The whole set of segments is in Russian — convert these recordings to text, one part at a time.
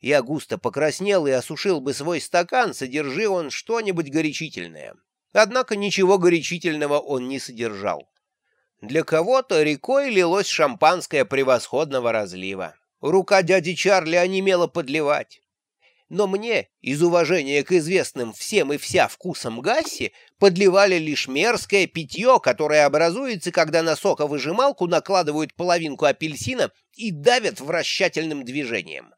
Я густо покраснел и осушил бы свой стакан, содержи он что-нибудь горячительное. Однако ничего горячительного он не содержал. Для кого-то рекой лилось шампанское превосходного разлива. Рука дяди Чарли онемела подливать. Но мне, из уважения к известным всем и вся вкусам Гасси, подливали лишь мерзкое питье, которое образуется, когда на соковыжималку накладывают половинку апельсина и давят вращательным движением.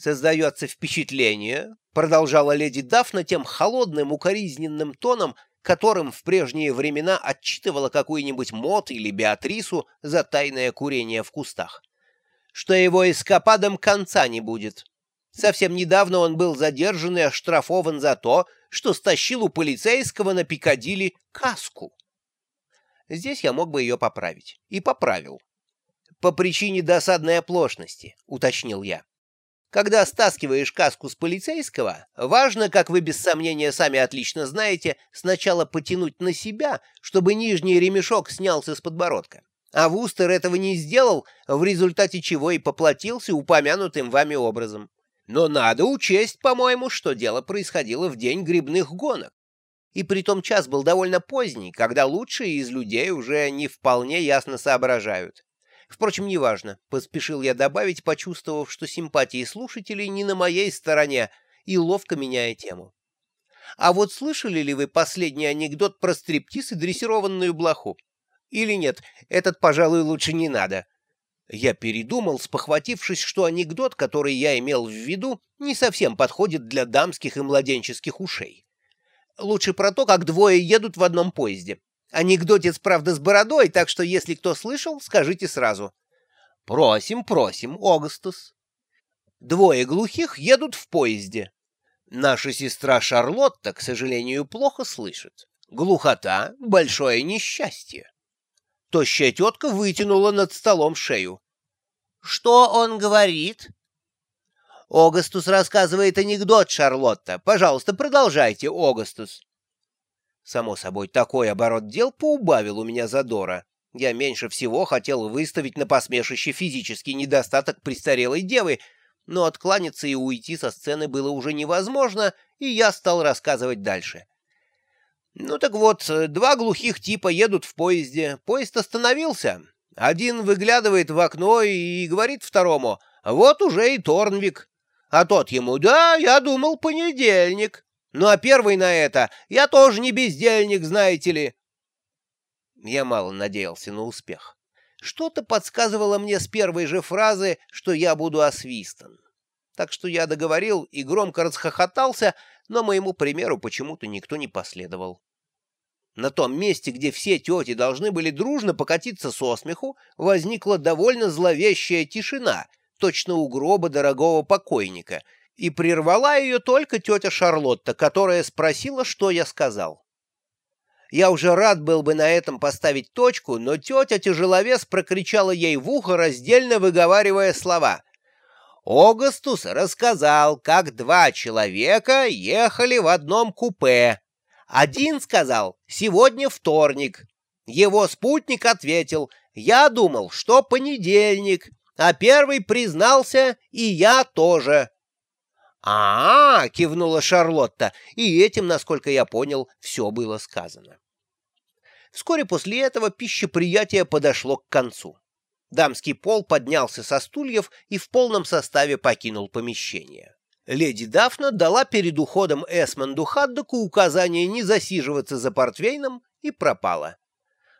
«Создается впечатление», — продолжала леди Дафна тем холодным укоризненным тоном, которым в прежние времена отчитывала какую-нибудь Мот или Беатрису за тайное курение в кустах, что его эскападам конца не будет. Совсем недавно он был задержан и оштрафован за то, что стащил у полицейского на Пикадилли каску. Здесь я мог бы ее поправить. И поправил. По причине досадной оплошности, уточнил я. Когда стаскиваешь каску с полицейского, важно, как вы без сомнения сами отлично знаете, сначала потянуть на себя, чтобы нижний ремешок снялся с подбородка. А Вустер этого не сделал, в результате чего и поплатился упомянутым вами образом. Но надо учесть, по-моему, что дело происходило в день грибных гонок. И притом час был довольно поздний, когда лучшие из людей уже не вполне ясно соображают. Впрочем, неважно, поспешил я добавить, почувствовав, что симпатии слушателей не на моей стороне, и ловко меняя тему. А вот слышали ли вы последний анекдот про стриптиз и дрессированную блоху? Или нет, этот, пожалуй, лучше не надо. Я передумал, спохватившись, что анекдот, который я имел в виду, не совсем подходит для дамских и младенческих ушей. Лучше про то, как двое едут в одном поезде. Анекдотец, правда, с бородой, так что если кто слышал, скажите сразу. Просим, просим, Огастус. Двое глухих едут в поезде. Наша сестра Шарлотта, к сожалению, плохо слышит. Глухота — большое несчастье. Тощая тетка вытянула над столом шею. «Что он говорит?» «Огастус рассказывает анекдот, Шарлотта. Пожалуйста, продолжайте, Огастус». Само собой, такой оборот дел поубавил у меня задора. Я меньше всего хотел выставить на посмешище физический недостаток престарелой девы, но откланяться и уйти со сцены было уже невозможно, и я стал рассказывать дальше. Ну так вот, два глухих типа едут в поезде. Поезд остановился. Один выглядывает в окно и говорит второму, вот уже и Торнвик. А тот ему, да, я думал, понедельник. Ну а первый на это, я тоже не бездельник, знаете ли. Я мало надеялся на успех. Что-то подсказывало мне с первой же фразы, что я буду освистан. Так что я договорил и громко расхохотался, но моему примеру почему-то никто не последовал. На том месте, где все тети должны были дружно покатиться со смеху, возникла довольно зловещая тишина, точно у гроба дорогого покойника, и прервала ее только тетя Шарлотта, которая спросила, что я сказал. Я уже рад был бы на этом поставить точку, но тетя тяжеловес прокричала ей в ухо, раздельно выговаривая слова — Огастус рассказал, как два человека ехали в одном купе. Один сказал «сегодня вторник». Его спутник ответил «я думал, что понедельник», а первый признался «и я тоже». «А-а-а!» — кивнула Шарлотта, и этим, насколько я понял, все было сказано. Вскоре после этого пищеприятие подошло к концу. Дамский пол поднялся со стульев и в полном составе покинул помещение. Леди Дафна дала перед уходом Эсмонду Хаддоку указание не засиживаться за портвейном и пропала.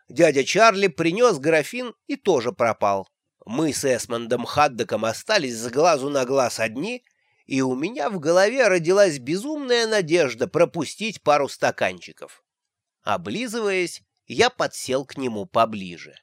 Дядя Чарли принес графин и тоже пропал. Мы с Эсмондом Хаддоком остались с глазу на глаз одни, и у меня в голове родилась безумная надежда пропустить пару стаканчиков. Облизываясь, я подсел к нему поближе.